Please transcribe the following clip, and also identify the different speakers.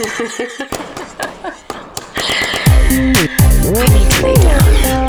Speaker 1: go. I need to lay down.